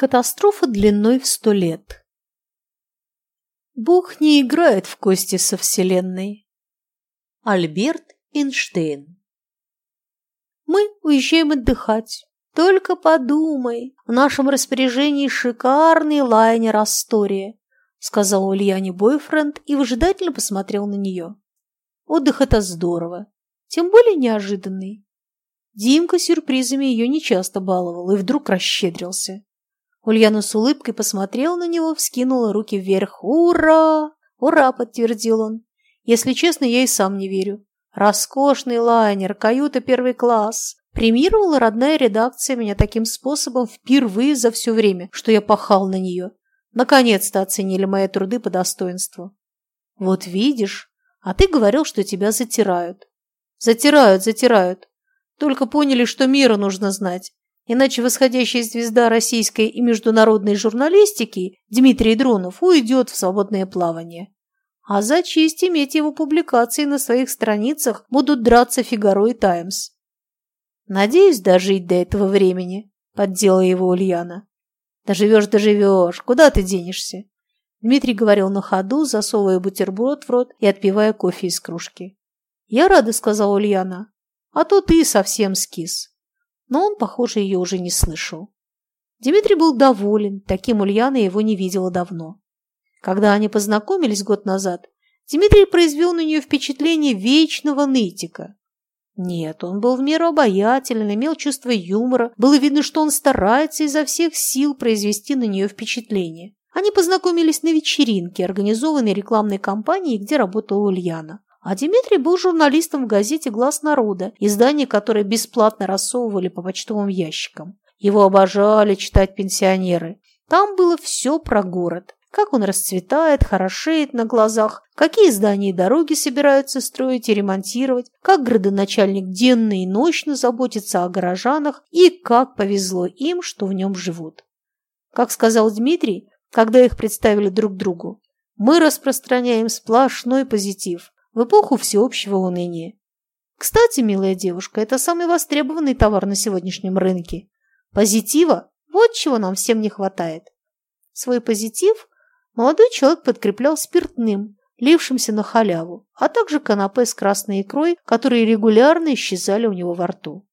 Катастрофа длиной в сто лет. Бог не играет в кости со Вселенной. Альберт Эйнштейн Мы уезжаем отдыхать. Только подумай, в нашем распоряжении шикарный лайнер «Астория», сказал Ульяне бойфренд и выжидательно посмотрел на нее. Отдых – это здорово, тем более неожиданный. Димка сюрпризами ее нечасто баловал и вдруг расщедрился. Ульяна с улыбкой посмотрела на него, вскинула руки вверх. «Ура! Ура!» – подтвердил он. «Если честно, я и сам не верю. Роскошный лайнер, каюта первый класс. Премировала родная редакция меня таким способом впервые за все время, что я пахал на нее. Наконец-то оценили мои труды по достоинству. Вот видишь, а ты говорил, что тебя затирают. Затирают, затирают. Только поняли, что миру нужно знать. Иначе восходящая звезда российской и международной журналистики Дмитрий Дронов уйдет в свободное плавание. А за честь иметь его публикации на своих страницах будут драться «Фигаро» и «Таймс». «Надеюсь дожить до этого времени», – поддела его Ульяна. «Доживешь, доживешь. Куда ты денешься?» Дмитрий говорил на ходу, засовывая бутерброд в рот и отпивая кофе из кружки. «Я рада», – сказала Ульяна. «А то ты совсем скис» но он, похоже, ее уже не слышал. Дмитрий был доволен, таким Ульяна его не видела давно. Когда они познакомились год назад, Дмитрий произвел на нее впечатление вечного нытика. Нет, он был в меру обаятелен, имел чувство юмора, было видно, что он старается изо всех сил произвести на нее впечатление. Они познакомились на вечеринке, организованной рекламной кампанией, где работала Ульяна. А Дмитрий был журналистом в газете «Глаз народа», издание, которое бесплатно рассовывали по почтовым ящикам. Его обожали читать пенсионеры. Там было все про город. Как он расцветает, хорошеет на глазах, какие здания и дороги собираются строить и ремонтировать, как градоначальник денно и ночно заботится о горожанах и как повезло им, что в нем живут. Как сказал Дмитрий, когда их представили друг другу, мы распространяем сплошной позитив, в эпоху всеобщего уныния. Кстати, милая девушка, это самый востребованный товар на сегодняшнем рынке. Позитива – вот чего нам всем не хватает. Свой позитив молодой человек подкреплял спиртным, лившимся на халяву, а также канапе с красной икрой, которые регулярно исчезали у него во рту.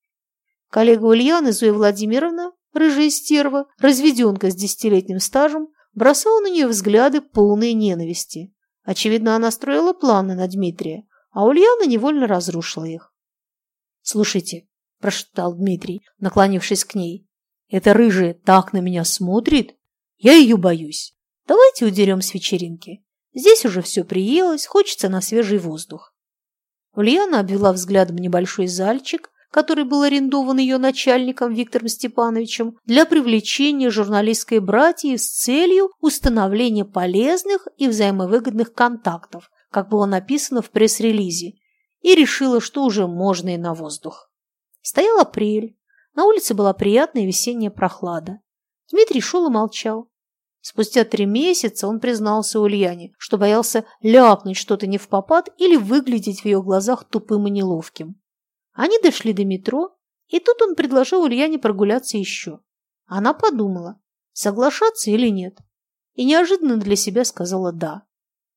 Коллега Ульяны Зоя Владимировна, рыжая стерва, разведенка с десятилетним стажем, бросала на нее взгляды полные ненависти. Очевидно, она строила планы на Дмитрия, а Ульяна невольно разрушила их. «Слушайте», – прошептал Дмитрий, наклонившись к ней, – «эта рыжая так на меня смотрит, я ее боюсь. Давайте удерем с вечеринки. Здесь уже все приелось, хочется на свежий воздух». Ульяна обвела взглядом небольшой зальчик, который был арендован ее начальником Виктором Степановичем для привлечения журналистской братьи с целью установления полезных и взаимовыгодных контактов, как было написано в пресс-релизе, и решила, что уже можно и на воздух. Стоял апрель, на улице была приятная весенняя прохлада. Дмитрий шел и молчал. Спустя три месяца он признался Ульяне, что боялся ляпнуть что-то не в попад или выглядеть в ее глазах тупым и неловким. Они дошли до метро, и тут он предложил Ульяне прогуляться еще. Она подумала, соглашаться или нет, и неожиданно для себя сказала «да».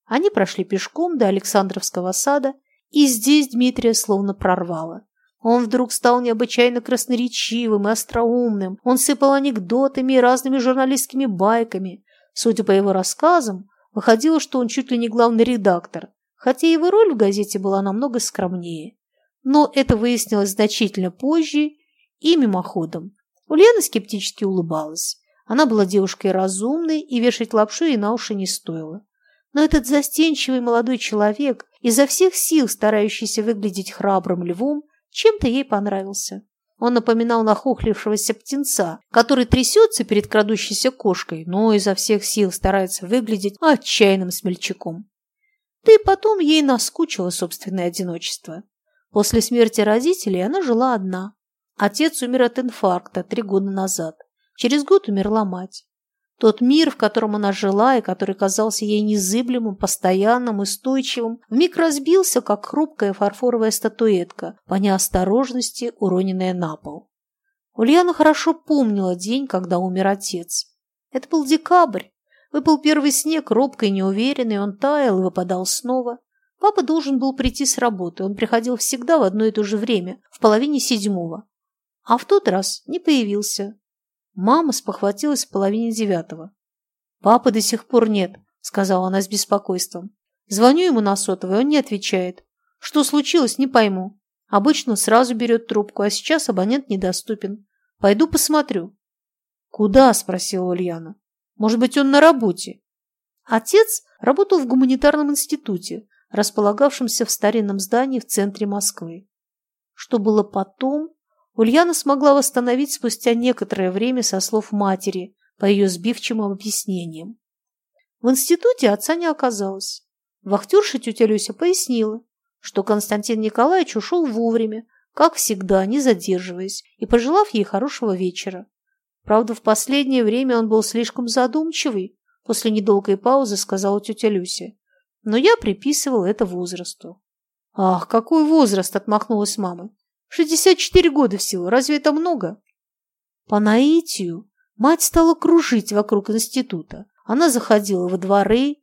Они прошли пешком до Александровского сада, и здесь Дмитрия словно прорвало. Он вдруг стал необычайно красноречивым и остроумным. Он сыпал анекдотами и разными журналистскими байками. Судя по его рассказам, выходило, что он чуть ли не главный редактор, хотя его роль в газете была намного скромнее. Но это выяснилось значительно позже и мимоходом. Ульяна скептически улыбалась. Она была девушкой разумной, и вешать лапшу ей на уши не стоило. Но этот застенчивый молодой человек, изо всех сил старающийся выглядеть храбрым львом, чем-то ей понравился. Он напоминал нахохлившегося птенца, который трясется перед крадущейся кошкой, но изо всех сил старается выглядеть отчаянным смельчаком. Да и потом ей наскучило собственное одиночество. После смерти родителей она жила одна. Отец умер от инфаркта три года назад. Через год умерла мать. Тот мир, в котором она жила и который казался ей незыблемым, постоянным, устойчивым, вмиг разбился, как хрупкая фарфоровая статуэтка, по неосторожности уроненная на пол. Ульяна хорошо помнила день, когда умер отец. Это был декабрь. Выпал первый снег, робко и неуверенный, он таял и выпадал снова. Папа должен был прийти с работы. Он приходил всегда в одно и то же время, в половине седьмого. А в тот раз не появился. Мама спохватилась в половине девятого. «Папы до сих пор нет», — сказала она с беспокойством. Звоню ему на сотовый, он не отвечает. Что случилось, не пойму. Обычно сразу берет трубку, а сейчас абонент недоступен. Пойду посмотрю. «Куда?» – спросила Ульяна. «Может быть, он на работе?» Отец работал в гуманитарном институте, располагавшемся в старинном здании в центре Москвы. Что было потом, Ульяна смогла восстановить спустя некоторое время со слов матери по ее сбивчивым объяснениям. В институте отца не оказалось. Вахтерша тетя Люся пояснила, что Константин Николаевич ушел вовремя, как всегда, не задерживаясь, и пожелав ей хорошего вечера. Правда, в последнее время он был слишком задумчивый, после недолгой паузы сказала тетя Люся. Но я приписывал это возрасту. «Ах, какой возраст!» – отмахнулась мама. «Шестьдесят четыре года всего. Разве это много?» По наитию мать стала кружить вокруг института. Она заходила во дворы,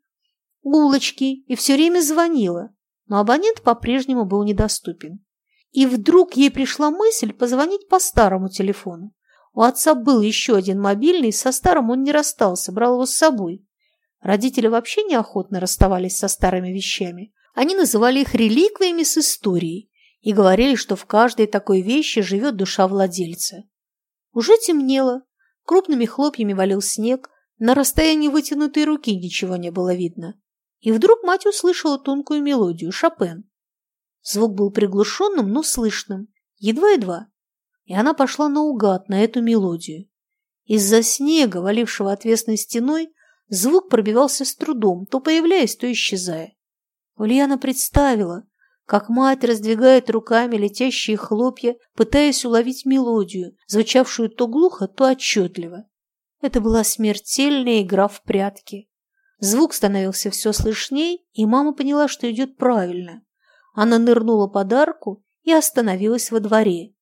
улочки и все время звонила, но абонент по-прежнему был недоступен. И вдруг ей пришла мысль позвонить по старому телефону. У отца был еще один мобильный, со старым он не расстался, брал его с собой. Родители вообще неохотно расставались со старыми вещами. Они называли их реликвиями с историей и говорили, что в каждой такой вещи живет душа владельца. Уже темнело, крупными хлопьями валил снег, на расстоянии вытянутой руки ничего не было видно. И вдруг мать услышала тонкую мелодию Шопен. Звук был приглушенным, но слышным, едва-едва. И она пошла наугад на эту мелодию. Из-за снега, валившего отвесной стеной, звук пробивался с трудом, то появляясь, то исчезая. Ульяна представила, как мать раздвигает руками летящие хлопья, пытаясь уловить мелодию, звучавшую то глухо, то отчетливо. Это была смертельная игра в прятки. Звук становился все слышней, и мама поняла, что идет правильно. Она нырнула под арку и остановилась во дворе.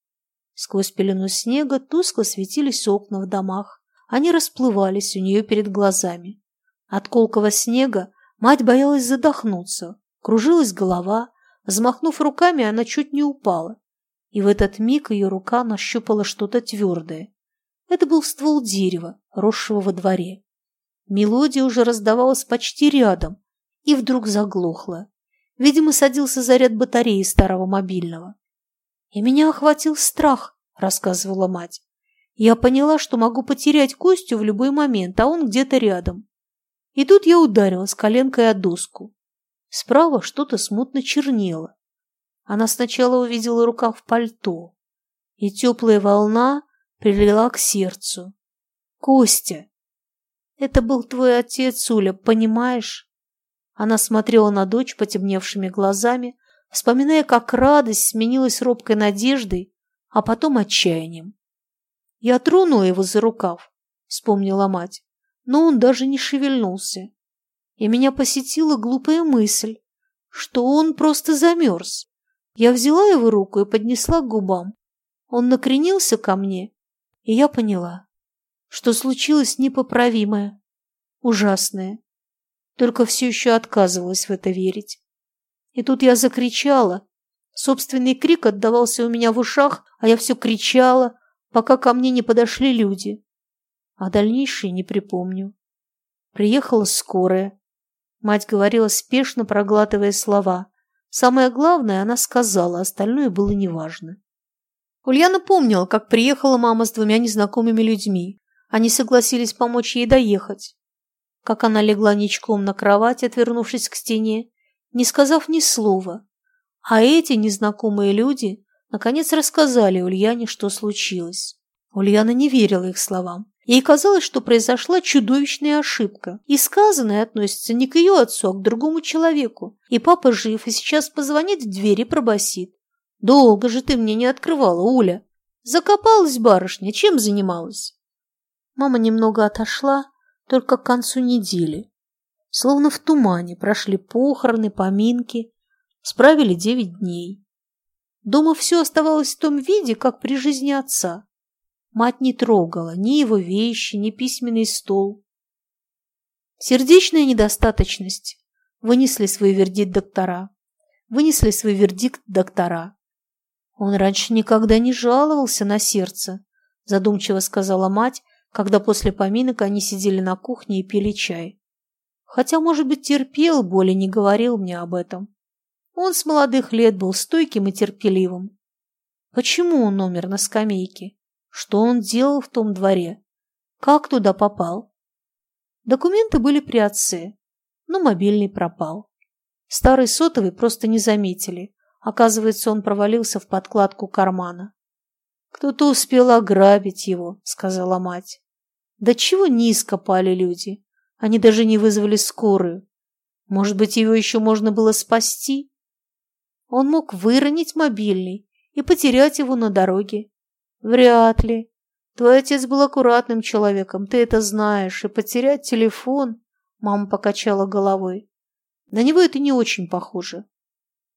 Сквозь пелену снега тускло светились окна в домах. Они расплывались у нее перед глазами. От колкого снега мать боялась задохнуться. Кружилась голова. Взмахнув руками, она чуть не упала. И в этот миг ее рука нащупала что-то твердое. Это был ствол дерева, росшего во дворе. Мелодия уже раздавалась почти рядом и вдруг заглохла. Видимо, садился заряд батареи старого мобильного. «И меня охватил страх», — рассказывала мать. «Я поняла, что могу потерять Костю в любой момент, а он где-то рядом. И тут я ударилась коленкой о доску. Справа что-то смутно чернело. Она сначала увидела рукав пальто, и теплая волна прилила к сердцу. «Костя! Это был твой отец, Уля, понимаешь?» Она смотрела на дочь потемневшими глазами, вспоминая, как радость сменилась робкой надеждой, а потом отчаянием. «Я тронула его за рукав», — вспомнила мать, но он даже не шевельнулся. И меня посетила глупая мысль, что он просто замерз. Я взяла его руку и поднесла к губам. Он накренился ко мне, и я поняла, что случилось непоправимое, ужасное только все еще отказывалась в это верить. И тут я закричала. Собственный крик отдавался у меня в ушах, а я все кричала, пока ко мне не подошли люди. А дальнейшее не припомню. Приехала скорая. Мать говорила спешно, проглатывая слова. Самое главное она сказала, остальное было неважно. Ульяна помнила, как приехала мама с двумя незнакомыми людьми. Они согласились помочь ей доехать как она легла ничком на кровать, отвернувшись к стене, не сказав ни слова. А эти незнакомые люди наконец рассказали Ульяне, что случилось. Ульяна не верила их словам. Ей казалось, что произошла чудовищная ошибка, и сказанное относится не к ее отцу, а к другому человеку. И папа жив, и сейчас позвонит в дверь и пробасит. «Долго же ты мне не открывала, Уля!» Закопалась барышня, чем занималась? Мама немного отошла, только к концу недели. Словно в тумане прошли похороны, поминки, справили девять дней. Дома все оставалось в том виде, как при жизни отца. Мать не трогала ни его вещи, ни письменный стол. Сердечная недостаточность. Вынесли свой вердикт доктора. Вынесли свой вердикт доктора. Он раньше никогда не жаловался на сердце, задумчиво сказала мать, когда после поминок они сидели на кухне и пили чай. Хотя, может быть, терпел боль и не говорил мне об этом. Он с молодых лет был стойким и терпеливым. Почему он умер на скамейке? Что он делал в том дворе? Как туда попал? Документы были при отце, но мобильный пропал. Старый сотовый просто не заметили. Оказывается, он провалился в подкладку кармана. «Кто-то успел ограбить его», — сказала мать. «Да чего низко пали люди? Они даже не вызвали скорую. Может быть, его еще можно было спасти?» Он мог выронить мобильный и потерять его на дороге. Вряд ли. Твой отец был аккуратным человеком, ты это знаешь, и потерять телефон... Мама покачала головой. На него это не очень похоже.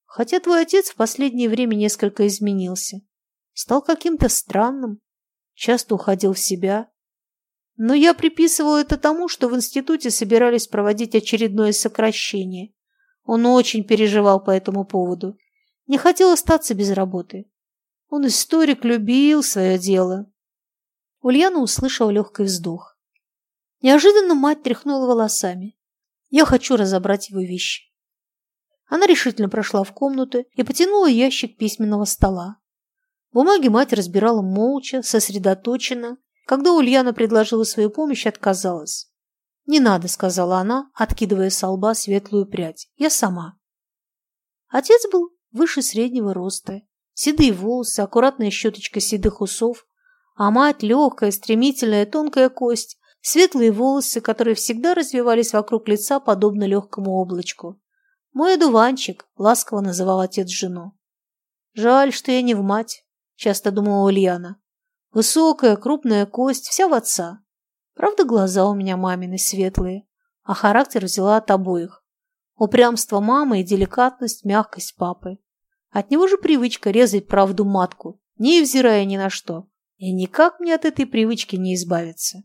Хотя твой отец в последнее время несколько изменился. Стал каким-то странным, часто уходил в себя. Но я приписывала это тому, что в институте собирались проводить очередное сокращение. Он очень переживал по этому поводу. Не хотел остаться без работы. Он историк, любил свое дело. Ульяна услышала легкий вздох. Неожиданно мать тряхнула волосами. Я хочу разобрать его вещи. Она решительно прошла в комнату и потянула ящик письменного стола. Бумаги мать разбирала молча, сосредоточенно. Когда Ульяна предложила свою помощь, отказалась. «Не надо», — сказала она, откидывая со лба светлую прядь. «Я сама». Отец был выше среднего роста. Седые волосы, аккуратная щеточка седых усов, а мать легкая, стремительная, тонкая кость, светлые волосы, которые всегда развивались вокруг лица, подобно легкому облачку. «Мой одуванчик», — ласково называл отец жену. «Жаль, что я не в мать», — часто думала Ульяна. «Высокая, крупная кость, вся в отца. Правда, глаза у меня мамины светлые, а характер взяла от обоих. Упрямство мамы и деликатность, мягкость папы. От него же привычка резать правду матку, не взирая ни на что. И никак мне от этой привычки не избавиться.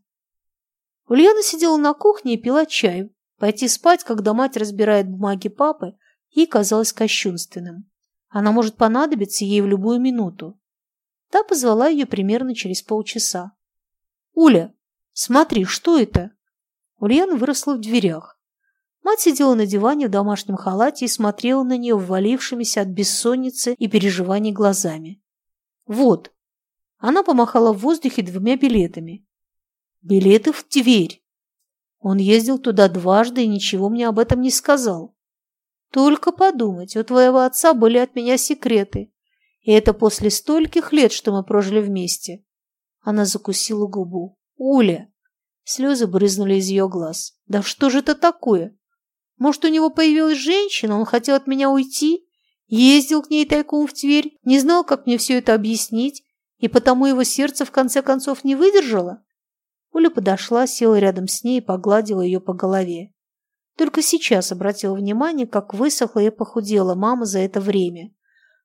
Ульяна сидела на кухне и пила чай. Пойти спать, когда мать разбирает бумаги папы, ей казалось кощунственным. Она может понадобиться ей в любую минуту. Та позвала ее примерно через полчаса. «Уля, смотри, что это?» Ульяна выросла в дверях. Мать сидела на диване в домашнем халате и смотрела на нее ввалившимися от бессонницы и переживаний глазами. «Вот». Она помахала в воздухе двумя билетами. «Билеты в Тверь». Он ездил туда дважды и ничего мне об этом не сказал. Только подумать, у твоего отца были от меня секреты. И это после стольких лет, что мы прожили вместе. Она закусила губу. Уля! Слезы брызнули из ее глаз. Да что же это такое? Может, у него появилась женщина, он хотел от меня уйти, ездил к ней тайком в Тверь, не знал, как мне все это объяснить, и потому его сердце в конце концов не выдержало? Оля подошла, села рядом с ней и погладила ее по голове. Только сейчас обратила внимание, как высохла и похудела мама за это время.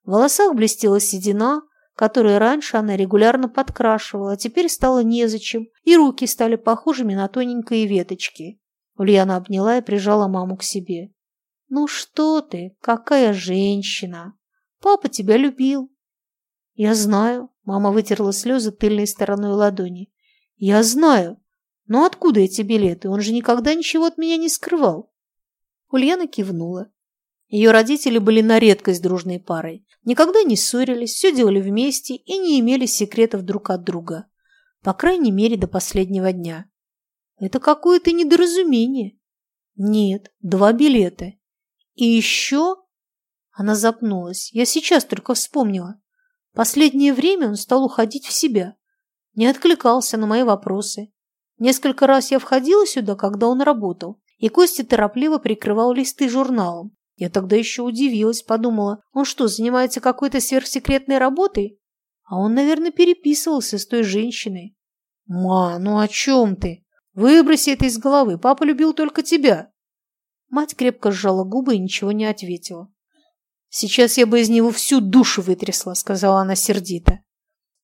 В волосах блестела седина, которую раньше она регулярно подкрашивала, а теперь стало незачем, и руки стали похожими на тоненькие веточки. Ульяна обняла и прижала маму к себе. «Ну что ты, какая женщина! Папа тебя любил!» «Я знаю», — мама вытерла слезы тыльной стороной ладони. «Я знаю. Но откуда эти билеты? Он же никогда ничего от меня не скрывал». Ульяна кивнула. Ее родители были на редкость дружной парой. Никогда не ссорились, все делали вместе и не имели секретов друг от друга. По крайней мере, до последнего дня. Это какое-то недоразумение. Нет, два билета. И еще... Она запнулась. Я сейчас только вспомнила. Последнее время он стал уходить в себя. Не откликался на мои вопросы. Несколько раз я входила сюда, когда он работал, и Костя торопливо прикрывал листы журналом. Я тогда еще удивилась, подумала, он что, занимается какой-то сверхсекретной работой? А он, наверное, переписывался с той женщиной. «Ма, ну о чем ты?» Выброси это из головы. Папа любил только тебя. Мать крепко сжала губы и ничего не ответила. Сейчас я бы из него всю душу вытрясла, сказала она сердито.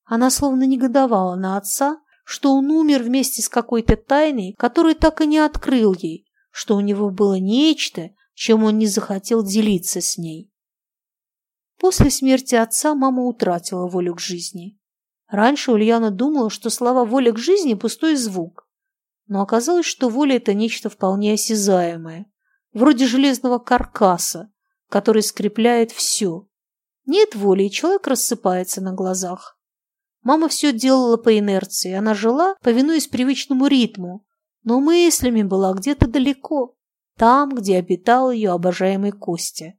Она словно негодовала на отца, что он умер вместе с какой-то тайной, которую так и не открыл ей, что у него было нечто, чем он не захотел делиться с ней. После смерти отца мама утратила волю к жизни. Раньше Ульяна думала, что слова «воля к жизни» – пустой звук. Но оказалось, что воля – это нечто вполне осязаемое, вроде железного каркаса, который скрепляет все. Нет воли, и человек рассыпается на глазах. Мама все делала по инерции, она жила, повинуясь привычному ритму, но мыслями была где-то далеко, там, где обитал ее обожаемый Костя.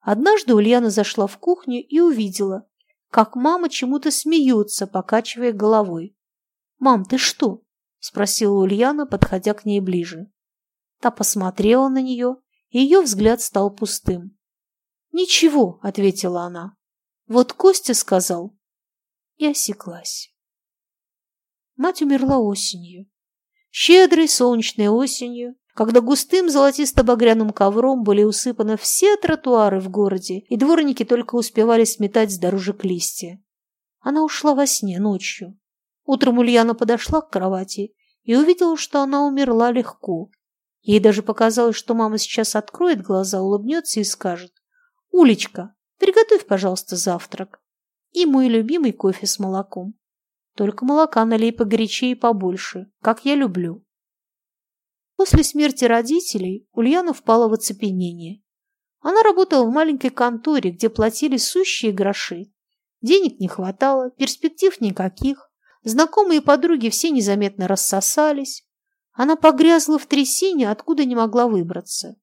Однажды Ульяна зашла в кухню и увидела, как мама чему-то смеется, покачивая головой. «Мам, ты что?» – спросила Ульяна, подходя к ней ближе. Та посмотрела на нее, и ее взгляд стал пустым. «Ничего», – ответила она. «Вот Костя сказал». И осеклась. Мать умерла осенью. Щедрой солнечной осенью, когда густым золотисто-багряным ковром были усыпаны все тротуары в городе, и дворники только успевали сметать с дорожек листья. Она ушла во сне ночью. Утром Ульяна подошла к кровати и увидела, что она умерла легко. Ей даже показалось, что мама сейчас откроет глаза, улыбнется и скажет «Улечка, приготовь, пожалуйста, завтрак и мой любимый кофе с молоком. Только молока налей погорячее и побольше, как я люблю». После смерти родителей Ульяна впала в оцепенение. Она работала в маленькой конторе, где платили сущие гроши. Денег не хватало, перспектив никаких. Знакомые подруги все незаметно рассосались. Она погрязла в трясине, откуда не могла выбраться.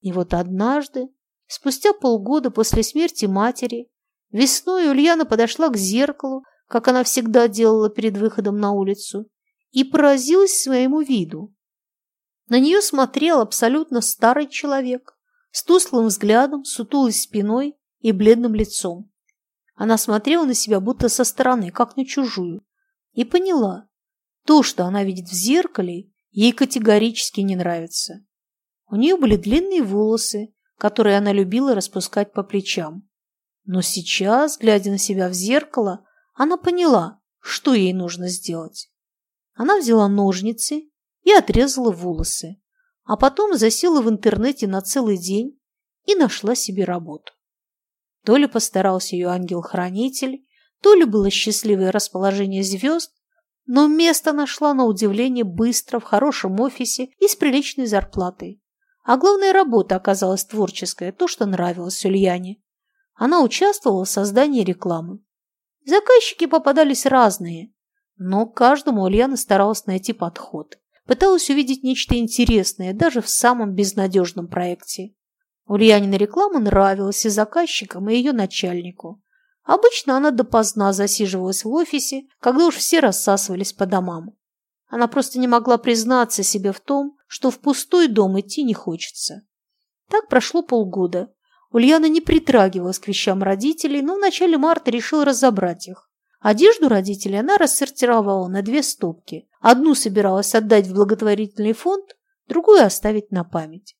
И вот однажды, спустя полгода после смерти матери, весной Ульяна подошла к зеркалу, как она всегда делала перед выходом на улицу, и поразилась своему виду. На нее смотрел абсолютно старый человек с тусклым взглядом, сутулой спиной и бледным лицом. Она смотрела на себя будто со стороны, как на чужую, и поняла, то, что она видит в зеркале, ей категорически не нравится. У нее были длинные волосы, которые она любила распускать по плечам. Но сейчас, глядя на себя в зеркало, она поняла, что ей нужно сделать. Она взяла ножницы и отрезала волосы, а потом засела в интернете на целый день и нашла себе работу. То ли постарался ее ангел-хранитель, то ли было счастливое расположение звезд, но место нашла на удивление быстро, в хорошем офисе и с приличной зарплатой. А главная работа оказалась творческая, то, что нравилось Ульяне. Она участвовала в создании рекламы. Заказчики попадались разные, но каждому Ульяна старалась найти подход. Пыталась увидеть нечто интересное даже в самом безнадежном проекте. Ульянина реклама нравилась и заказчикам, и ее начальнику. Обычно она допоздна засиживалась в офисе, когда уж все рассасывались по домам. Она просто не могла признаться себе в том, что в пустой дом идти не хочется. Так прошло полгода. Ульяна не притрагивалась к вещам родителей, но в начале марта решила разобрать их. Одежду родителей она рассортировала на две стопки. Одну собиралась отдать в благотворительный фонд, другую оставить на память.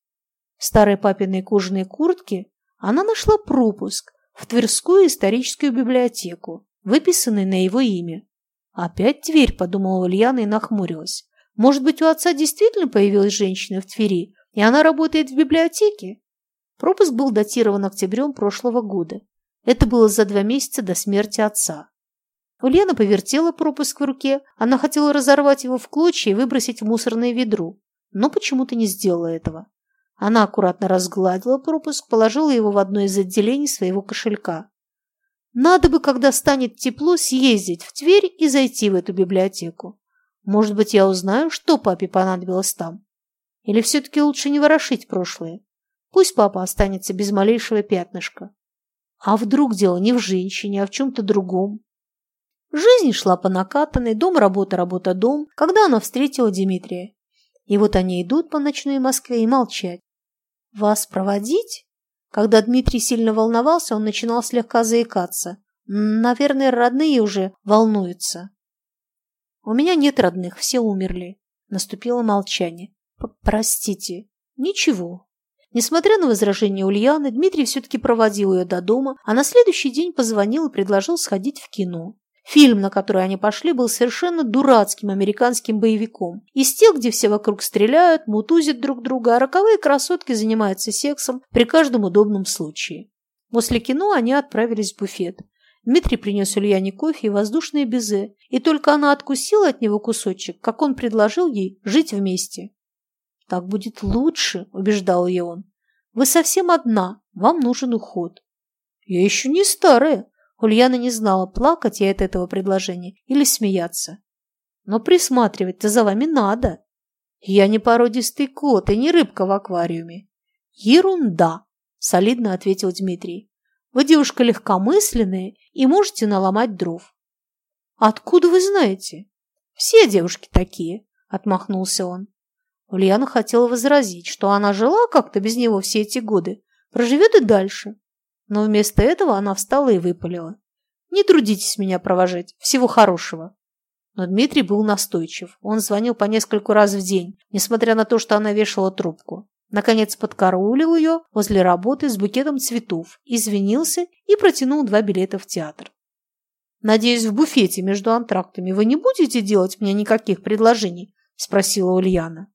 В старой папиной кожаной куртке она нашла пропуск в Тверскую историческую библиотеку, выписанный на его имя. «Опять Тверь», – подумала Ульяна и нахмурилась. «Может быть, у отца действительно появилась женщина в Твери, и она работает в библиотеке?» Пропуск был датирован октябрем прошлого года. Это было за два месяца до смерти отца. Ульяна повертела пропуск в руке. Она хотела разорвать его в клочья и выбросить в мусорное ведро, но почему-то не сделала этого. Она аккуратно разгладила пропуск, положила его в одно из отделений своего кошелька. Надо бы, когда станет тепло, съездить в Тверь и зайти в эту библиотеку. Может быть, я узнаю, что папе понадобилось там. Или все-таки лучше не ворошить прошлое? Пусть папа останется без малейшего пятнышка. А вдруг дело не в женщине, а в чем-то другом? Жизнь шла по накатанной, дом, работа, работа, дом, когда она встретила Дмитрия. И вот они идут по ночной Москве и молчать. «Вас проводить?» Когда Дмитрий сильно волновался, он начинал слегка заикаться. «Наверное, родные уже волнуются». «У меня нет родных, все умерли». Наступило молчание. «Простите». «Ничего». Несмотря на возражение Ульяны, Дмитрий все-таки проводил ее до дома, а на следующий день позвонил и предложил сходить в кино. Фильм, на который они пошли, был совершенно дурацким американским боевиком. Из тех, где все вокруг стреляют, мутузят друг друга, а роковые красотки занимаются сексом при каждом удобном случае. После кино они отправились в буфет. Дмитрий принес Ульяне кофе и воздушное безе, и только она откусила от него кусочек, как он предложил ей жить вместе. «Так будет лучше», – убеждал ее он. «Вы совсем одна, вам нужен уход». «Я еще не старая», Ульяна не знала, плакать ей от этого предложения или смеяться. Но присматривать-то за вами надо. Я не породистый кот и не рыбка в аквариуме. Ерунда, солидно ответил Дмитрий. Вы девушка легкомысленная и можете наломать дров. Откуда вы знаете? Все девушки такие, отмахнулся он. Ульяна хотела возразить, что она жила как-то без него все эти годы, проживет и дальше. Но вместо этого она встала и выпалила. «Не трудитесь меня провожать. Всего хорошего». Но Дмитрий был настойчив. Он звонил по нескольку раз в день, несмотря на то, что она вешала трубку. Наконец подкараулил ее возле работы с букетом цветов, извинился и протянул два билета в театр. «Надеюсь, в буфете между антрактами вы не будете делать мне никаких предложений?» – спросила Ульяна.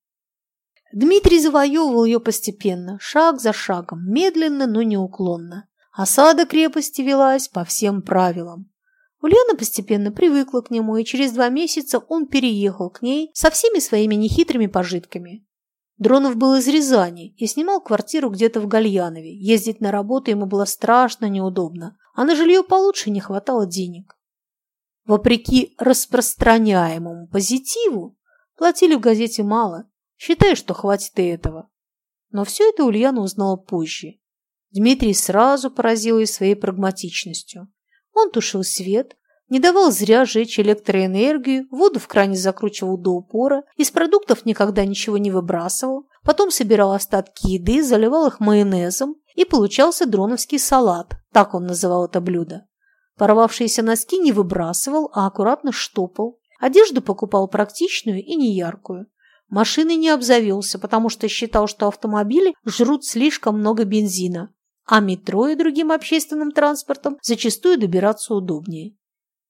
Дмитрий завоевывал ее постепенно, шаг за шагом, медленно, но неуклонно. Осада крепости велась по всем правилам. Ульяна постепенно привыкла к нему, и через два месяца он переехал к ней со всеми своими нехитрыми пожитками. Дронов был из Рязани и снимал квартиру где-то в Гальянове. Ездить на работу ему было страшно неудобно, а на жилье получше не хватало денег. Вопреки распространяемому позитиву, платили в газете мало, считая, что хватит и этого. Но все это Ульяна узнала позже. Дмитрий сразу поразил ее своей прагматичностью. Он тушил свет, не давал зря жечь электроэнергию, воду в кране закручивал до упора, из продуктов никогда ничего не выбрасывал, потом собирал остатки еды, заливал их майонезом, и получался дроновский салат, так он называл это блюдо. Порвавшиеся носки не выбрасывал, а аккуратно штопал. Одежду покупал практичную и неяркую. Машиной не обзавелся, потому что считал, что автомобили жрут слишком много бензина, а метро и другим общественным транспортом зачастую добираться удобнее.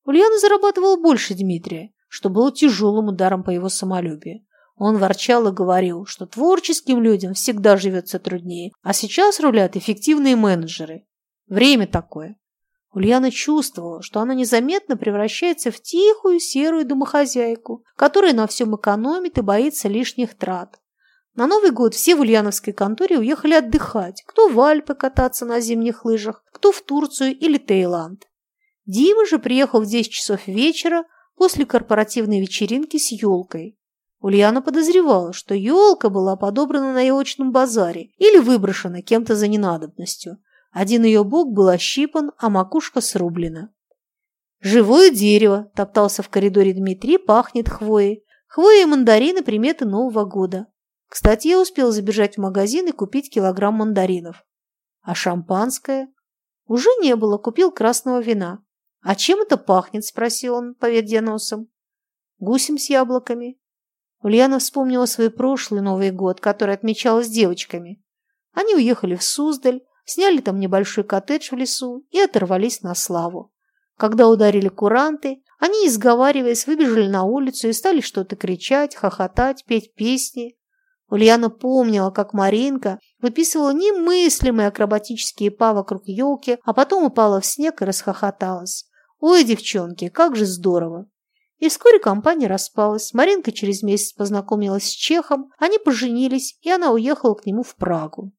Ульяна зарабатывала больше Дмитрия, что было тяжелым ударом по его самолюбию. Он ворчал и говорил, что творческим людям всегда живется труднее, а сейчас рулят эффективные менеджеры. Время такое. Ульяна чувствовала, что она незаметно превращается в тихую серую домохозяйку, которая на всем экономит и боится лишних трат. На Новый год все в Ульяновской конторе уехали отдыхать. Кто в Альпы кататься на зимних лыжах, кто в Турцию или Таиланд. Дима же приехал в 10 часов вечера после корпоративной вечеринки с елкой. Ульяна подозревала, что елка была подобрана на елочном базаре или выброшена кем-то за ненадобностью. Один ее бок был ощипан, а макушка срублена. «Живое дерево», – топтался в коридоре Дмитрий, – «пахнет хвоей. Хвоя и мандарины – приметы Нового года. Кстати, я успел забежать в магазин и купить килограмм мандаринов. А шампанское? Уже не было, купил красного вина. А чем это пахнет? Спросил он, поведя носом. Гусем с яблоками. Ульяна вспомнила свой прошлый Новый год, который отмечала с девочками. Они уехали в Суздаль, сняли там небольшой коттедж в лесу и оторвались на славу. Когда ударили куранты, они, не сговариваясь, выбежали на улицу и стали что-то кричать, хохотать, петь песни. Ульяна помнила, как Маринка выписывала немыслимые акробатические па вокруг елки, а потом упала в снег и расхохоталась. «Ой, девчонки, как же здорово!» И вскоре компания распалась. Маринка через месяц познакомилась с Чехом, они поженились, и она уехала к нему в Прагу.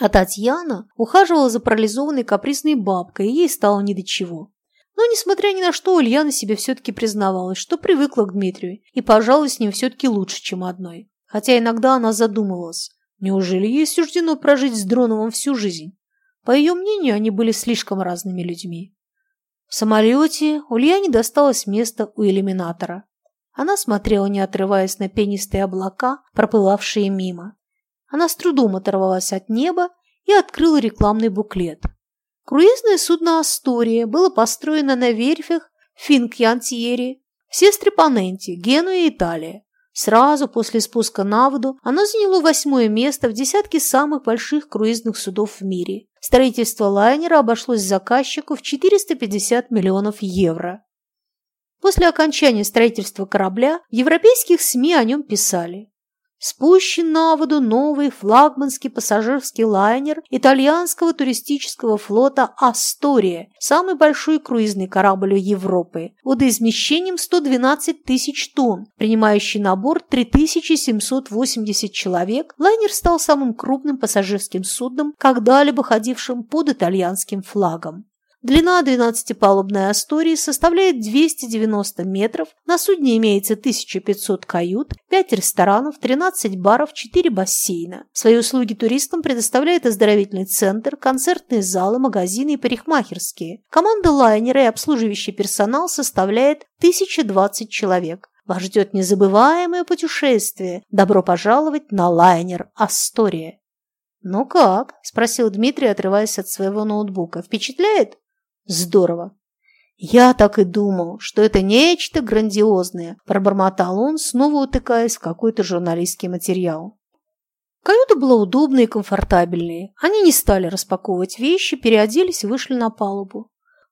А Татьяна ухаживала за парализованной капризной бабкой, и ей стало ни до чего. Но, несмотря ни на что, Ульяна себе все-таки признавалась, что привыкла к Дмитрию, и, пожалуй, с ним все-таки лучше, чем одной хотя иногда она задумывалась, неужели ей суждено прожить с Дроновым всю жизнь? По ее мнению, они были слишком разными людьми. В самолете Ульяне досталось место у иллюминатора. Она смотрела, не отрываясь на пенистые облака, проплывавшие мимо. Она с трудом оторвалась от неба и открыла рекламный буклет. Круизное судно «Астория» было построено на верфях Финкьянтьери в Сестрепаненте, Генуя, Италия. Сразу после спуска на воду оно заняло восьмое место в десятке самых больших круизных судов в мире. Строительство лайнера обошлось заказчику в 450 миллионов евро. После окончания строительства корабля в европейских СМИ о нем писали. Спущен на воду новый флагманский пассажирский лайнер итальянского туристического флота «Астория», самый большой круизный корабль Европы, водоизмещением 112 тысяч тонн, принимающий на борт 3780 человек, лайнер стал самым крупным пассажирским судном, когда-либо ходившим под итальянским флагом. Длина 12-палубной Астории составляет 290 метров, на судне имеется 1500 кают, 5 ресторанов, 13 баров, 4 бассейна. Свои услуги туристам предоставляет оздоровительный центр, концертные залы, магазины и парикмахерские. Команда лайнера и обслуживающий персонал составляет 1020 человек. Вас ждет незабываемое путешествие. Добро пожаловать на лайнер «Астория». «Ну как?» – спросил Дмитрий, отрываясь от своего ноутбука. «Впечатляет?» Здорово. Я так и думал, что это нечто грандиозное, пробормотал он, снова утыкаясь в какой-то журналистский материал. Каюта была удобной и комфортабельной. Они не стали распаковывать вещи, переоделись и вышли на палубу.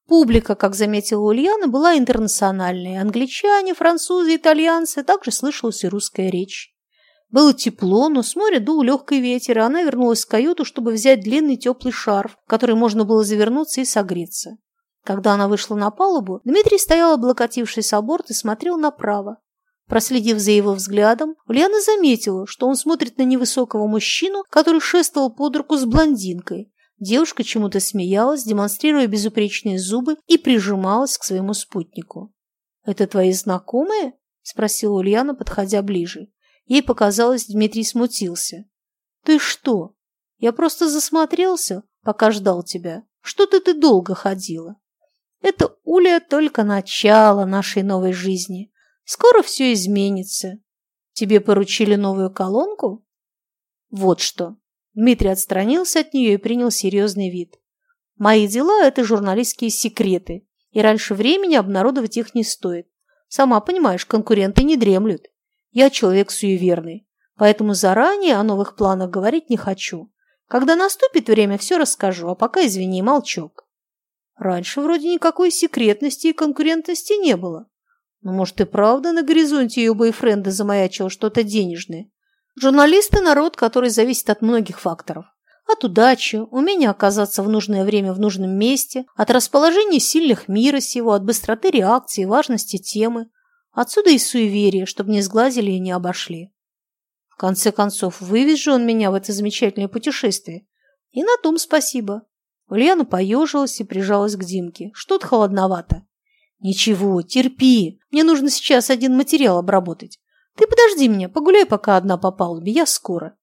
Публика, как заметила Ульяна, была интернациональной. Англичане, французы, итальянцы, также слышалась и русская речь. Было тепло, но с моря дул легкий ветер, и она вернулась в каюту, чтобы взять длинный теплый шарф, который можно было завернуться и согреться. Когда она вышла на палубу, Дмитрий стоял, облокотившись о борт, и смотрел направо. Проследив за его взглядом, Ульяна заметила, что он смотрит на невысокого мужчину, который шествовал под руку с блондинкой. Девушка чему-то смеялась, демонстрируя безупречные зубы, и прижималась к своему спутнику. «Это твои знакомые?» – спросила Ульяна, подходя ближе. Ей показалось, Дмитрий смутился. «Ты что? Я просто засмотрелся, пока ждал тебя. Что-то ты долго ходила». Это Уля только начало нашей новой жизни. Скоро все изменится. Тебе поручили новую колонку? Вот что. Дмитрий отстранился от нее и принял серьезный вид. Мои дела – это журналистские секреты, и раньше времени обнародовать их не стоит. Сама понимаешь, конкуренты не дремлют. Я человек суеверный, поэтому заранее о новых планах говорить не хочу. Когда наступит время, все расскажу, а пока, извини, молчок. Раньше вроде никакой секретности и конкурентности не было. Но, может, и правда на горизонте ее бойфренда замаячило что-то денежное. Журналисты – народ, который зависит от многих факторов. От удачи, умения оказаться в нужное время в нужном месте, от расположения сильных мира сего, от быстроты реакции, важности темы. Отсюда и суеверие, чтобы не сглазили и не обошли. В конце концов, вывез же он меня в это замечательное путешествие. И на том спасибо. Ульяна поежилась и прижалась к Димке. Что-то холодновато. «Ничего, терпи. Мне нужно сейчас один материал обработать. Ты подожди меня, погуляй пока одна по палубе, я скоро».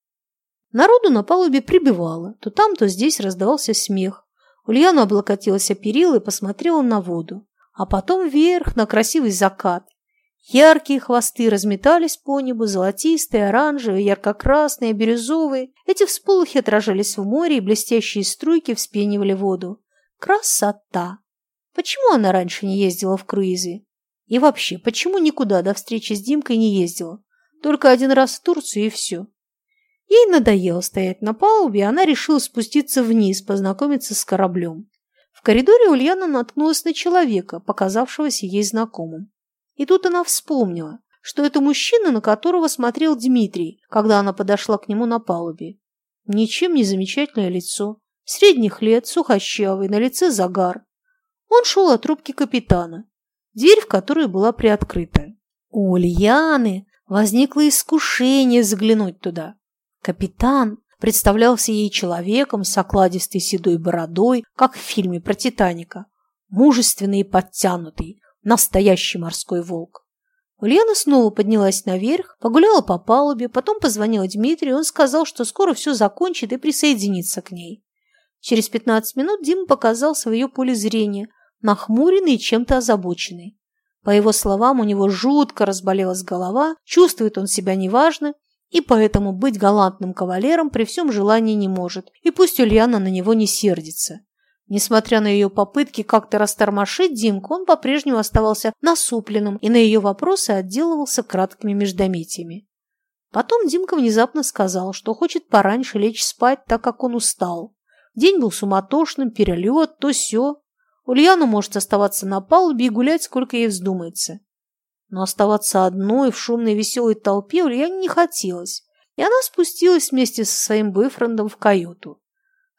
Народу на палубе прибывало. То там, то здесь раздавался смех. Ульяна облокотилась о перила и посмотрела на воду. А потом вверх, на красивый закат. Яркие хвосты разметались по небу, золотистые, оранжевые, ярко-красные, бирюзовые. Эти всполохи отражались в море, и блестящие струйки вспенивали воду. Красота! Почему она раньше не ездила в круизы? И вообще, почему никуда до встречи с Димкой не ездила? Только один раз в Турцию и все. Ей надоело стоять на палубе, и она решила спуститься вниз, познакомиться с кораблем. В коридоре Ульяна наткнулась на человека, показавшегося ей знакомым. И тут она вспомнила, что это мужчина, на которого смотрел Дмитрий, когда она подошла к нему на палубе. Ничем не замечательное лицо, средних лет, сухощавый, на лице загар. Он шел от трубки капитана, дверь в которой была приоткрыта. У Ульяны возникло искушение заглянуть туда. Капитан представлялся ей человеком с окладистой седой бородой, как в фильме про Титаника, мужественный и подтянутый, Настоящий морской волк. Ульяна снова поднялась наверх, погуляла по палубе, потом позвонила Дмитрию, он сказал, что скоро все закончит и присоединится к ней. Через 15 минут Дима показался в ее поле зрения, нахмуренный и чем-то озабоченный. По его словам, у него жутко разболелась голова, чувствует он себя неважно, и поэтому быть галантным кавалером при всем желании не может, и пусть Ульяна на него не сердится. Несмотря на ее попытки как-то растормошить Димку, он по-прежнему оставался насупленным и на ее вопросы отделывался краткими междометиями. Потом Димка внезапно сказал, что хочет пораньше лечь спать, так как он устал. День был суматошным, перелет, то все. Ульяна может оставаться на палубе и гулять, сколько ей вздумается. Но оставаться одной в шумной веселой толпе Ульяне не хотелось, и она спустилась вместе со своим бойфрендом в каюту.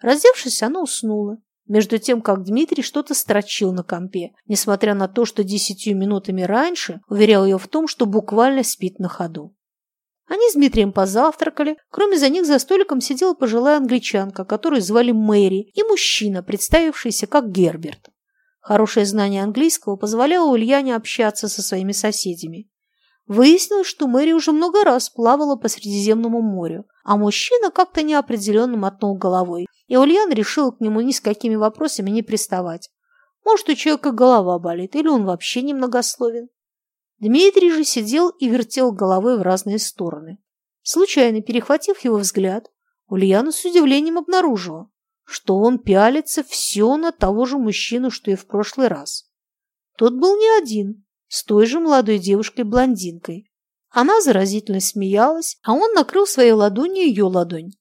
Раздевшись, она уснула, между тем, как Дмитрий что-то строчил на компе, несмотря на то, что десятью минутами раньше уверял ее в том, что буквально спит на ходу. Они с Дмитрием позавтракали, кроме за них за столиком сидела пожилая англичанка, которую звали Мэри, и мужчина, представившийся как Герберт. Хорошее знание английского позволяло Ульяне общаться со своими соседями. Выяснилось, что Мэри уже много раз плавала по Средиземному морю, а мужчина как-то неопределенно мотнул головой, и Ульяна решила к нему ни с какими вопросами не приставать. Может, у человека голова болит, или он вообще немногословен. Дмитрий же сидел и вертел головой в разные стороны. Случайно перехватив его взгляд, Ульяна с удивлением обнаружила, что он пялится все на того же мужчину, что и в прошлый раз. Тот был не один, с той же молодой девушкой-блондинкой. Она заразительно смеялась, а он накрыл своей ладонью ее ладонь.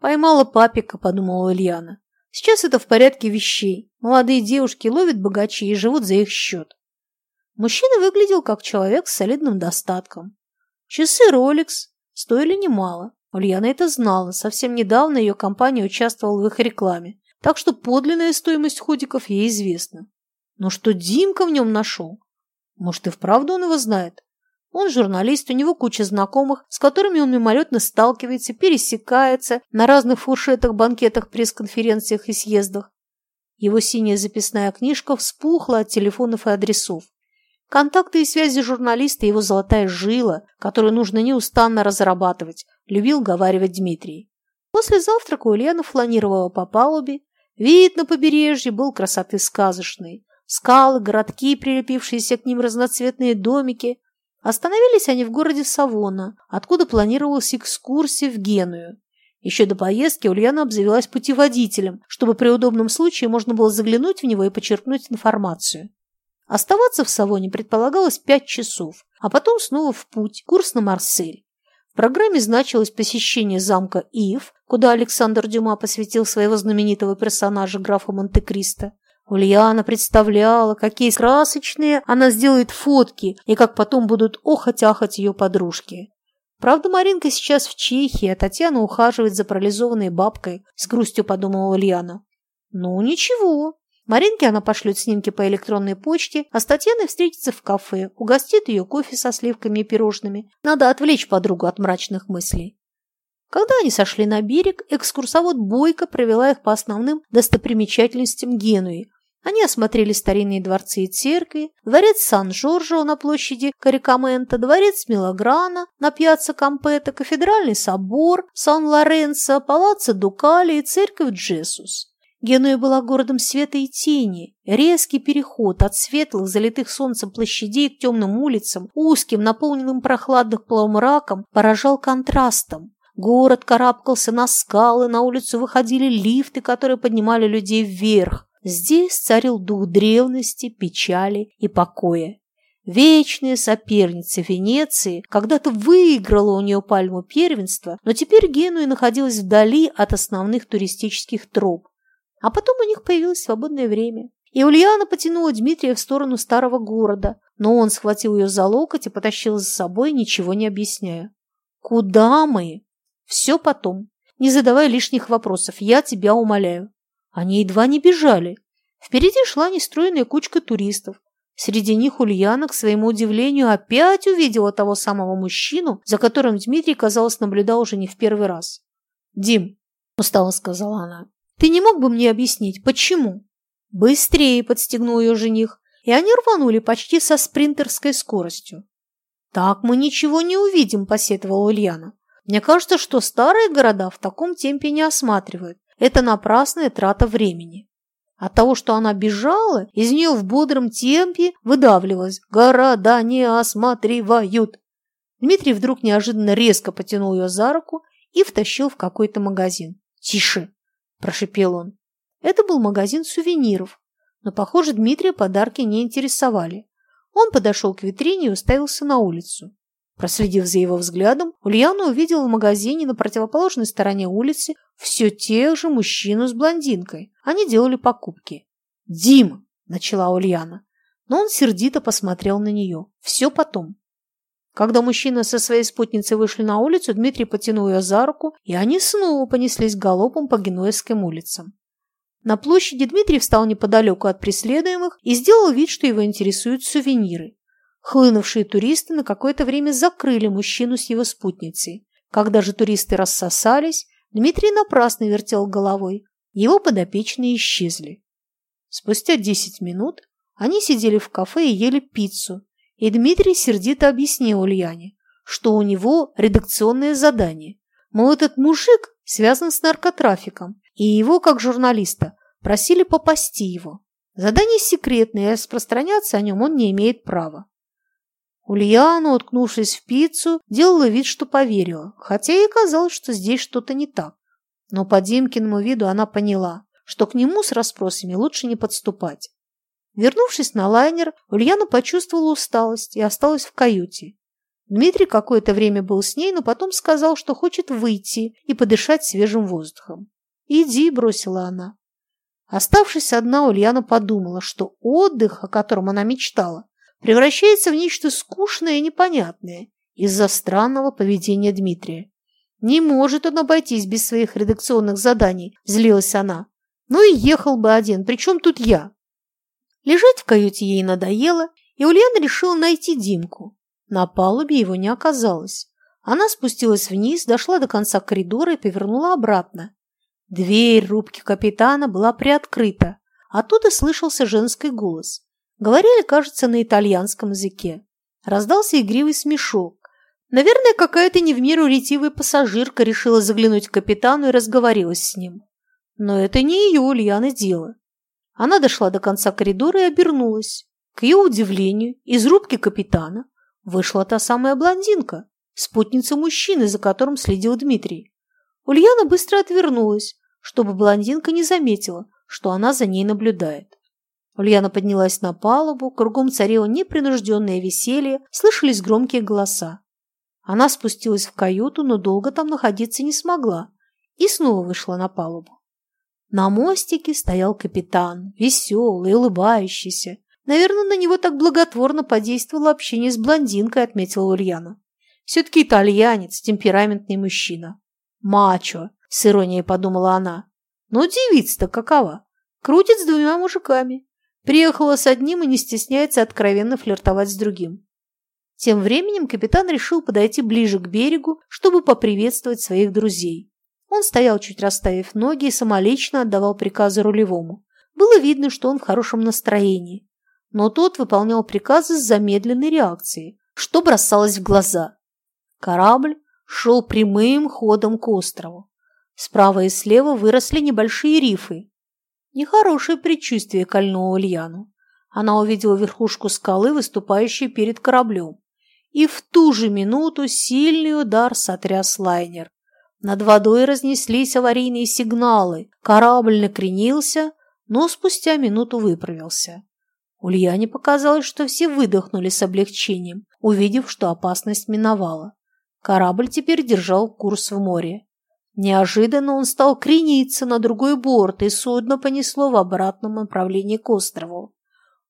«Поймала папика», — подумала Ульяна. «Сейчас это в порядке вещей. Молодые девушки ловят богачей и живут за их счет. Мужчина выглядел как человек с солидным достатком. Часы Rolex стоили немало. Ульяна это знала. Совсем недавно ее компания участвовала в их рекламе. Так что подлинная стоимость ходиков ей известна. Но что Димка в нем нашел? Может, и вправду он его знает? Он журналист, у него куча знакомых, с которыми он мимолетно сталкивается, пересекается на разных фуршетах, банкетах, пресс-конференциях и съездах. Его синяя записная книжка вспухла от телефонов и адресов. Контакты и связи журналиста – его золотая жила, которую нужно неустанно разрабатывать, любил говаривать Дмитрий. После завтрака Ульяна фланировала по палубе. Вид на побережье был красоты сказочной. Скалы, городки, прилепившиеся к ним разноцветные домики. Остановились они в городе Савона, откуда планировалась экскурсия в Геную. Еще до поездки Ульяна обзавелась путеводителем, чтобы при удобном случае можно было заглянуть в него и почерпнуть информацию. Оставаться в Савоне предполагалось пять часов, а потом снова в путь, курс на Марсель. В программе значилось посещение замка Ив, куда Александр Дюма посвятил своего знаменитого персонажа графа Монте-Кристо. Ульяна представляла, какие красочные она сделает фотки и как потом будут охать-ахать ее подружки. Правда, Маринка сейчас в Чехии, а Татьяна ухаживает за парализованной бабкой, с грустью подумала Ульяна. Ну, ничего, Маринке она пошлет снимки по электронной почте, а с Татьяной встретится в кафе, угостит ее кофе со сливками и пирожными. Надо отвлечь подругу от мрачных мыслей. Когда они сошли на берег, экскурсовод Бойко провела их по основным достопримечательностям Генуи. Они осмотрели старинные дворцы и церкви, дворец Сан-Жоржо на площади Карикамента, дворец Милограна на пьяцца Кампета, кафедральный собор Сан-Лоренцо, палаццо Дукали и церковь Джесус. Генуя была городом света и тени. Резкий переход от светлых, залитых солнцем площадей к темным улицам, узким, наполненным прохладных полумраком, поражал контрастом. Город карабкался на скалы, на улицу выходили лифты, которые поднимали людей вверх. Здесь царил дух древности, печали и покоя. Вечная соперница Венеции когда-то выиграла у нее пальму первенства, но теперь Генуя находилась вдали от основных туристических троп. А потом у них появилось свободное время. И Ульяна потянула Дмитрия в сторону старого города, но он схватил ее за локоть и потащил за собой, ничего не объясняя. «Куда мы?» «Все потом. Не задавай лишних вопросов, я тебя умоляю». Они едва не бежали. Впереди шла нестроенная кучка туристов. Среди них Ульяна, к своему удивлению, опять увидела того самого мужчину, за которым Дмитрий, казалось, наблюдал уже не в первый раз. «Дим», – устало сказала она, ты не мог бы мне объяснить, почему?» «Быстрее!» – подстегнул ее жених, и они рванули почти со спринтерской скоростью. «Так мы ничего не увидим», – посетовала Ульяна. «Мне кажется, что старые города в таком темпе не осматривают. Это напрасная трата времени». От того, что она бежала, из нее в бодром темпе выдавливалось «Города не осматривают». Дмитрий вдруг неожиданно резко потянул ее за руку и втащил в какой-то магазин. «Тише!» прошипел он. Это был магазин сувениров, но, похоже, Дмитрия подарки не интересовали. Он подошел к витрине и уставился на улицу. Проследив за его взглядом, Ульяна увидела в магазине на противоположной стороне улицы все тех же мужчину с блондинкой. Они делали покупки. «Дима, начала Ульяна. Но он сердито посмотрел на нее. Все потом. Когда мужчина со своей спутницей вышли на улицу, Дмитрий потянул ее за руку, и они снова понеслись галопом по Генуэзским улицам. На площади Дмитрий встал неподалеку от преследуемых и сделал вид, что его интересуют сувениры. Хлынувшие туристы на какое-то время закрыли мужчину с его спутницей. Когда же туристы рассосались, Дмитрий напрасно вертел головой. Его подопечные исчезли. Спустя десять минут они сидели в кафе и ели пиццу, и Дмитрий сердито объяснил Ульяне, что у него редакционное задание. Мол, этот мужик связан с наркотрафиком, и его, как журналиста, просили попасти его. Задание секретное, и распространяться о нем он не имеет права. Ульяна, уткнувшись в пиццу, делала вид, что поверила, хотя ей казалось, что здесь что-то не так. Но по Димкиному виду она поняла, что к нему с расспросами лучше не подступать. Вернувшись на лайнер, Ульяна почувствовала усталость и осталась в каюте. Дмитрий какое-то время был с ней, но потом сказал, что хочет выйти и подышать свежим воздухом. «Иди», — бросила она. Оставшись одна, Ульяна подумала, что отдых, о котором она мечтала, превращается в нечто скучное и непонятное из-за странного поведения Дмитрия. «Не может он обойтись без своих редакционных заданий», – злилась она. «Ну и ехал бы один, причем тут я?» Лежать в каюте ей надоело, и Ульяна решила найти Димку. На палубе его не оказалось. Она спустилась вниз, дошла до конца коридора и повернула обратно. Дверь рубки капитана была приоткрыта. Оттуда слышался женский голос. Говорили, кажется, на итальянском языке. Раздался игривый смешок. Наверное, какая-то не в меру ретивая пассажирка решила заглянуть к капитану и разговорилась с ним. Но это не ее Ульяна дело. Она дошла до конца коридора и обернулась. К ее удивлению, из рубки капитана вышла та самая блондинка, спутница мужчины, за которым следил Дмитрий. Ульяна быстро отвернулась, чтобы блондинка не заметила, что она за ней наблюдает. Ульяна поднялась на палубу, кругом царило непринужденное веселье, слышались громкие голоса. Она спустилась в каюту, но долго там находиться не смогла и снова вышла на палубу. На мостике стоял капитан, веселый, улыбающийся. Наверное, на него так благотворно подействовало общение с блондинкой, отметила Ульяна. Все-таки итальянец, темпераментный мужчина. Мачо, с иронией подумала она. Но девица-то какова? Крутит с двумя мужиками. Приехала с одним и не стесняется откровенно флиртовать с другим. Тем временем капитан решил подойти ближе к берегу, чтобы поприветствовать своих друзей. Он стоял чуть расставив ноги и самолично отдавал приказы рулевому. Было видно, что он в хорошем настроении. Но тот выполнял приказы с замедленной реакцией, что бросалось в глаза. Корабль шел прямым ходом к острову. Справа и слева выросли небольшие рифы, Нехорошее предчувствие кольнуло Ульяну. Она увидела верхушку скалы, выступающей перед кораблем. И в ту же минуту сильный удар сотряс лайнер. Над водой разнеслись аварийные сигналы. Корабль накренился, но спустя минуту выправился. Ульяне показалось, что все выдохнули с облегчением, увидев, что опасность миновала. Корабль теперь держал курс в море. Неожиданно он стал крениться на другой борт, и судно понесло в обратном направлении к острову.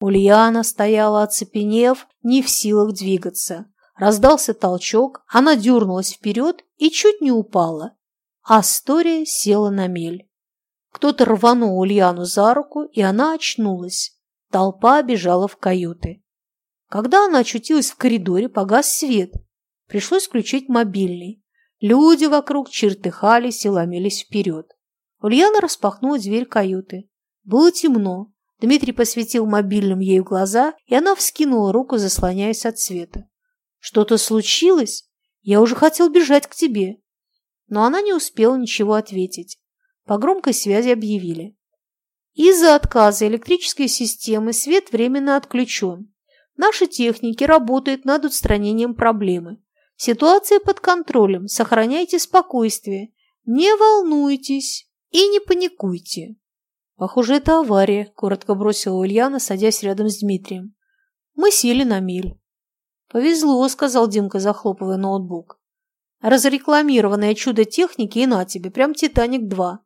Ульяна стояла, оцепенев, не в силах двигаться. Раздался толчок, она дернулась вперед и чуть не упала. Астория села на мель. Кто-то рванул Ульяну за руку, и она очнулась. Толпа бежала в каюты. Когда она очутилась в коридоре, погас свет. Пришлось включить мобильный. Люди вокруг чертыхались и ломились вперед. Ульяна распахнула дверь каюты. Было темно. Дмитрий посветил мобильным ей в глаза, и она вскинула руку, заслоняясь от света. «Что-то случилось? Я уже хотел бежать к тебе». Но она не успела ничего ответить. По громкой связи объявили. Из-за отказа электрической системы свет временно отключен. Наши техники работают над устранением проблемы. Ситуация под контролем, сохраняйте спокойствие, не волнуйтесь и не паникуйте. Похоже, это авария, коротко бросила Ульяна, садясь рядом с Дмитрием. Мы сели на мель. Повезло, сказал Димка, захлопывая ноутбук. Разрекламированное чудо техники и на тебе, прям Титаник-2.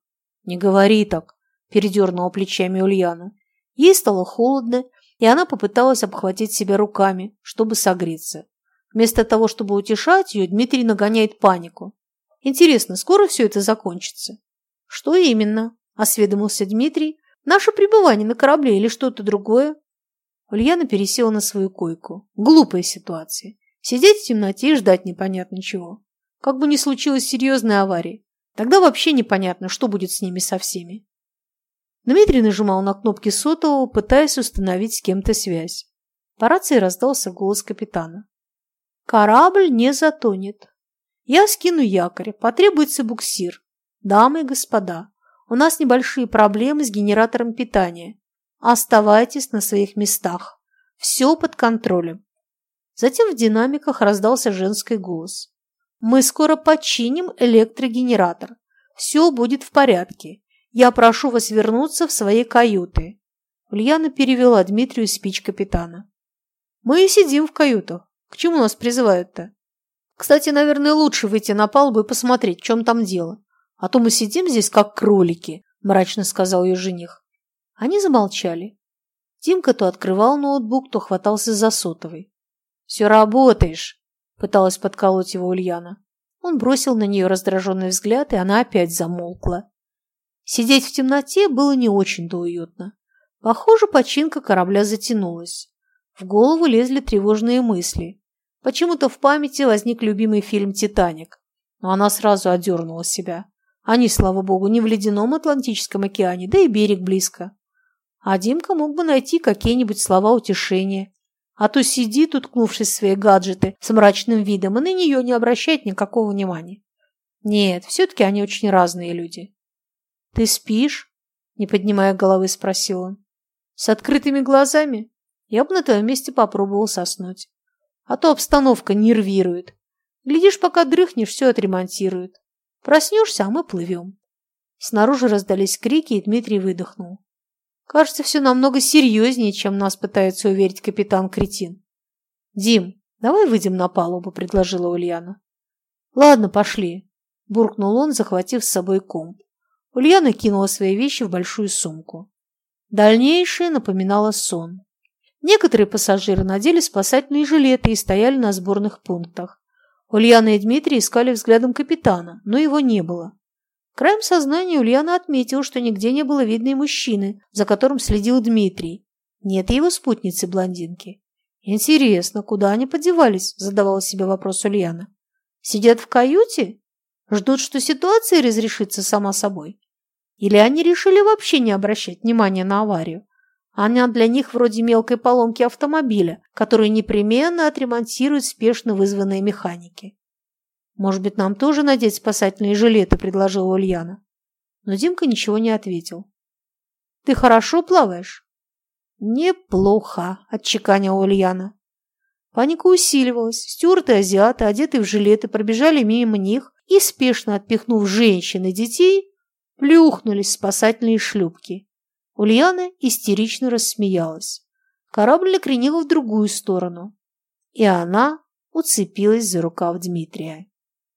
Не говори так, передернула плечами Ульяна. Ей стало холодно, и она попыталась обхватить себя руками, чтобы согреться. Вместо того, чтобы утешать ее, Дмитрий нагоняет панику. Интересно, скоро все это закончится? Что именно? Осведомился Дмитрий. Наше пребывание на корабле или что-то другое? Ульяна пересела на свою койку. Глупая ситуация. Сидеть в темноте и ждать непонятно чего. Как бы ни случилось серьезной аварии. Тогда вообще непонятно, что будет с ними со всеми. Дмитрий нажимал на кнопки сотового, пытаясь установить с кем-то связь. По рации раздался голос капитана. «Корабль не затонет. Я скину якорь, потребуется буксир. Дамы и господа, у нас небольшие проблемы с генератором питания. Оставайтесь на своих местах. Все под контролем». Затем в динамиках раздался женский голос. «Мы скоро починим электрогенератор. Все будет в порядке. Я прошу вас вернуться в свои каюты. Ульяна перевела Дмитрию спич капитана. Мы сидим в каютах. К чему нас призывают-то? Кстати, наверное, лучше выйти на палубу и посмотреть, в чем там дело. А то мы сидим здесь, как кролики, мрачно сказал ее жених. Они замолчали. Димка то открывал ноутбук, то хватался за сотовый. «Все работаешь», — пыталась подколоть его Ульяна. Он бросил на нее раздраженный взгляд, и она опять замолкла. Сидеть в темноте было не очень-то уютно. Похоже, починка корабля затянулась. В голову лезли тревожные мысли. Почему-то в памяти возник любимый фильм «Титаник». Но она сразу одернула себя. Они, слава богу, не в ледяном Атлантическом океане, да и берег близко. А Димка мог бы найти какие-нибудь слова утешения. А то сидит, уткнувшись в свои гаджеты, с мрачным видом, и на нее не обращает никакого внимания. Нет, все-таки они очень разные люди. «Ты спишь?» – не поднимая головы, спросил он. «С открытыми глазами? Я бы на твоем месте попробовал соснуть. А то обстановка нервирует. Глядишь, пока дрыхнешь, все отремонтируют. Проснешься, а мы плывем». Снаружи раздались крики, и Дмитрий выдохнул. «Кажется, все намного серьезнее, чем нас пытается уверить капитан-кретин». «Дим, давай выйдем на палубу», – предложила Ульяна. «Ладно, пошли», – буркнул он, захватив с собой комп. Ульяна кинула свои вещи в большую сумку. Дальнейшее напоминало сон. Некоторые пассажиры надели спасательные жилеты и стояли на сборных пунктах. Ульяна и Дмитрий искали взглядом капитана, но его не было. Краем сознания Ульяна отметила, что нигде не было видно и мужчины, за которым следил Дмитрий. Нет и его спутницы-блондинки. «Интересно, куда они подевались?» – задавала себе вопрос Ульяна. «Сидят в каюте? Ждут, что ситуация разрешится сама собой?» Или они решили вообще не обращать внимания на аварию? Она для них вроде мелкой поломки автомобиля, которую непременно отремонтируют спешно вызванные механики. «Может быть, нам тоже надеть спасательные жилеты?» – предложила Ульяна. Но Димка ничего не ответил. «Ты хорошо плаваешь?» «Неплохо», – отчеканила Ульяна. Паника усиливалась. Стюарты и азиаты, одетые в жилеты, пробежали мимо них и, спешно отпихнув женщин и детей, Плюхнулись спасательные шлюпки. Ульяна истерично рассмеялась. Корабль накренил в другую сторону, и она уцепилась за рукав Дмитрия.